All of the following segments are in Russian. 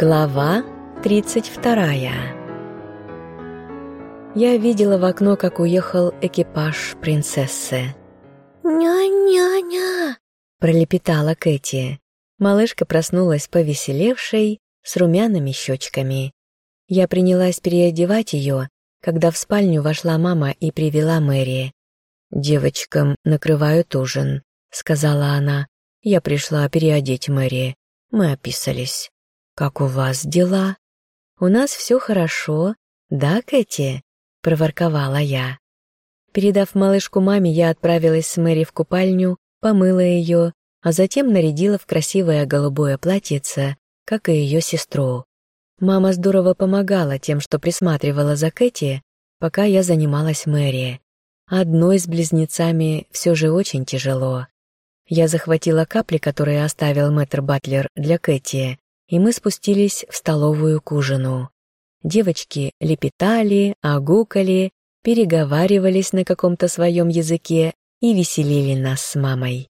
Глава 32 Я видела в окно, как уехал экипаж принцессы. «Ня-ня-ня!» — пролепетала Кэти. Малышка проснулась повеселевшей, с румяными щечками. Я принялась переодевать ее, когда в спальню вошла мама и привела Мэри. «Девочкам накрывают ужин», — сказала она. «Я пришла переодеть Мэри. Мы описались». «Как у вас дела?» «У нас все хорошо, да, Кэти?» — проворковала я. Передав малышку маме, я отправилась с Мэри в купальню, помыла ее, а затем нарядила в красивое голубое платьице, как и ее сестру. Мама здорово помогала тем, что присматривала за Кэти, пока я занималась Мэри. Одной с близнецами все же очень тяжело. Я захватила капли, которые оставил мэтр Батлер для Кэти, и мы спустились в столовую к ужину. Девочки лепетали, огукали, переговаривались на каком-то своем языке и веселили нас с мамой.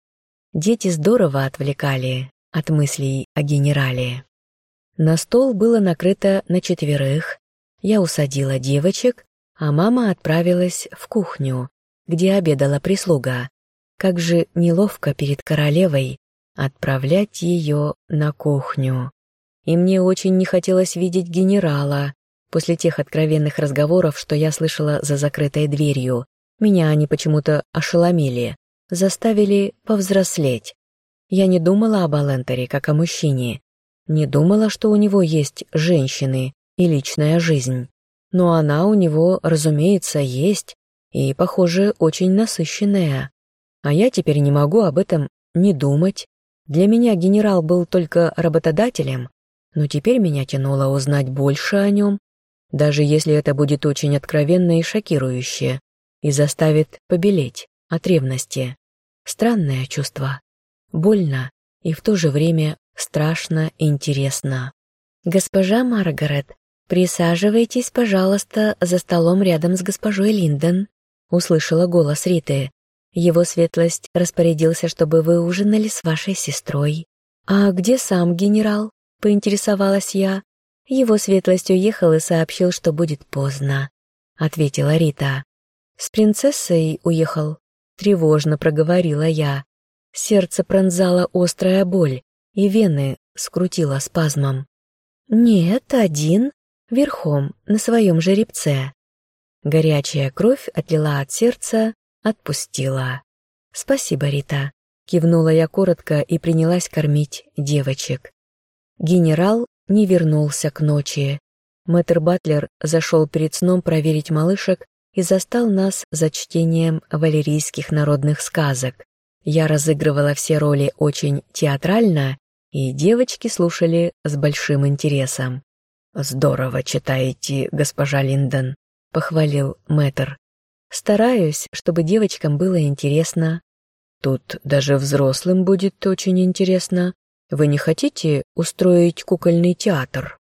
Дети здорово отвлекали от мыслей о генерале. На стол было накрыто на четверых. Я усадила девочек, а мама отправилась в кухню, где обедала прислуга. Как же неловко перед королевой отправлять ее на кухню и мне очень не хотелось видеть генерала. После тех откровенных разговоров, что я слышала за закрытой дверью, меня они почему-то ошеломили, заставили повзрослеть. Я не думала об Алентере как о мужчине, не думала, что у него есть женщины и личная жизнь. Но она у него, разумеется, есть, и, похоже, очень насыщенная. А я теперь не могу об этом не думать. Для меня генерал был только работодателем, но теперь меня тянуло узнать больше о нем, даже если это будет очень откровенно и шокирующе, и заставит побелеть от ревности. Странное чувство. Больно и в то же время страшно интересно. «Госпожа Маргарет, присаживайтесь, пожалуйста, за столом рядом с госпожой Линдон», услышала голос Риты. «Его светлость распорядился, чтобы вы ужинали с вашей сестрой». «А где сам генерал?» — поинтересовалась я. «Его светлость уехал и сообщил, что будет поздно», — ответила Рита. «С принцессой уехал?» — тревожно проговорила я. Сердце пронзала острая боль, и вены скрутило спазмом. «Нет, один, верхом, на своем жеребце». Горячая кровь отлила от сердца, отпустила. «Спасибо, Рита», — кивнула я коротко и принялась кормить девочек. Генерал не вернулся к ночи. Мэтр Батлер зашел перед сном проверить малышек и застал нас за чтением валерийских народных сказок. Я разыгрывала все роли очень театрально, и девочки слушали с большим интересом. «Здорово читаете, госпожа Линдон», — похвалил мэтр. «Стараюсь, чтобы девочкам было интересно. Тут даже взрослым будет очень интересно. Вы не хотите устроить кукольный театр?»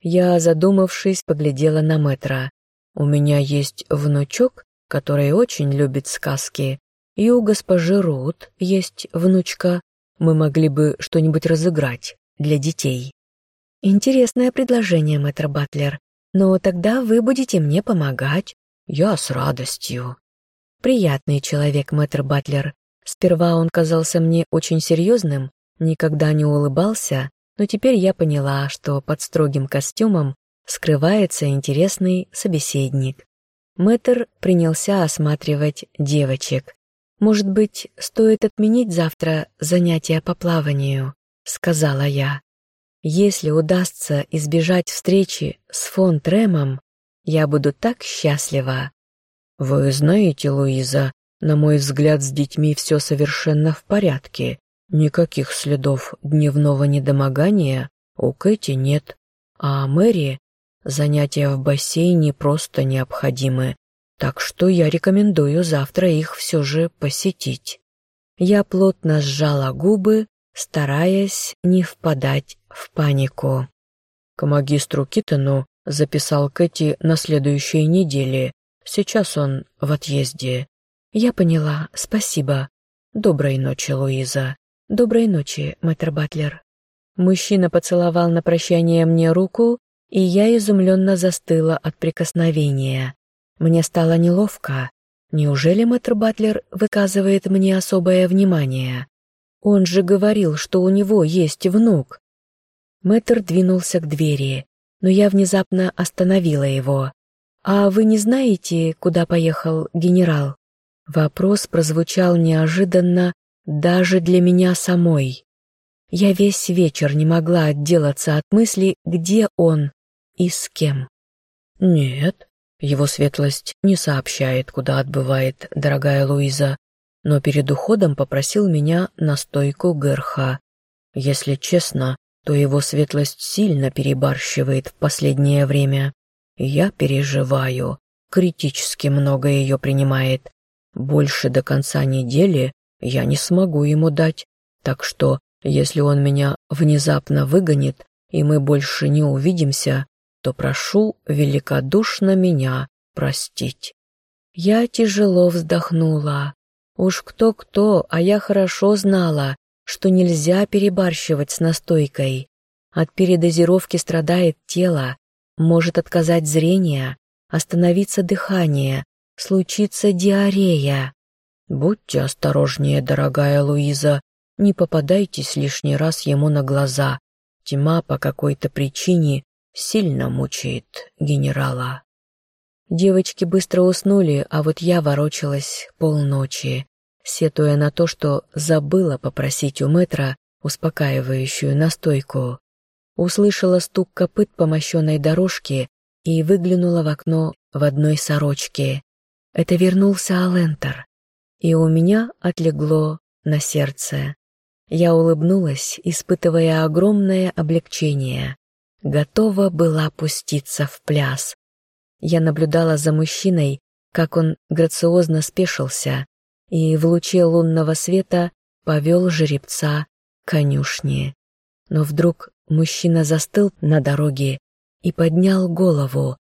Я, задумавшись, поглядела на Мэтра. «У меня есть внучок, который очень любит сказки, и у госпожи Рут есть внучка. Мы могли бы что-нибудь разыграть для детей». «Интересное предложение, мэтр Батлер, но тогда вы будете мне помогать». «Я с радостью». Приятный человек, мэтр Батлер. Сперва он казался мне очень серьезным, никогда не улыбался, но теперь я поняла, что под строгим костюмом скрывается интересный собеседник. Мэтр принялся осматривать девочек. «Может быть, стоит отменить завтра занятия по плаванию?» — сказала я. «Если удастся избежать встречи с фон Тремом, я буду так счастлива». «Вы знаете, Луиза, на мой взгляд, с детьми все совершенно в порядке. Никаких следов дневного недомогания у Кэти нет, а Мэри занятия в бассейне просто необходимы, так что я рекомендую завтра их все же посетить. Я плотно сжала губы, стараясь не впадать в панику. К магистру Китону записал Кэти на следующей неделе. Сейчас он в отъезде. Я поняла, спасибо. Доброй ночи, Луиза. «Доброй ночи, мэтр Батлер». Мужчина поцеловал на прощание мне руку, и я изумленно застыла от прикосновения. Мне стало неловко. Неужели мэтр Батлер выказывает мне особое внимание? Он же говорил, что у него есть внук. Мэтр двинулся к двери, но я внезапно остановила его. «А вы не знаете, куда поехал генерал?» Вопрос прозвучал неожиданно даже для меня самой. Я весь вечер не могла отделаться от мысли, где он и с кем. «Нет, его светлость не сообщает, куда отбывает дорогая Луиза, но перед уходом попросил меня на стойку Герха. Если честно, то его светлость сильно перебарщивает в последнее время. Я переживаю, критически много ее принимает. Больше до конца недели я не смогу ему дать, так что, если он меня внезапно выгонит, и мы больше не увидимся, то прошу великодушно меня простить. Я тяжело вздохнула. Уж кто-кто, а я хорошо знала, что нельзя перебарщивать с настойкой. От передозировки страдает тело, может отказать зрение, остановиться дыхание, случится диарея. Будьте осторожнее, дорогая Луиза, не попадайтесь лишний раз ему на глаза. Тьма по какой-то причине сильно мучает генерала. Девочки быстро уснули, а вот я ворочалась полночи, сетуя на то, что забыла попросить у мэтра успокаивающую настойку услышала стук копыт по мощенной дорожке и выглянула в окно в одной сорочке. Это вернулся Алентер, и у меня отлегло на сердце. Я улыбнулась, испытывая огромное облегчение. Готова была пуститься в пляс. Я наблюдала за мужчиной, как он грациозно спешился и в луче лунного света повел жеребца к конюшне. Но вдруг Мужчина застыл на дороге и поднял голову,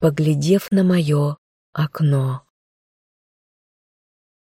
поглядев на мое окно.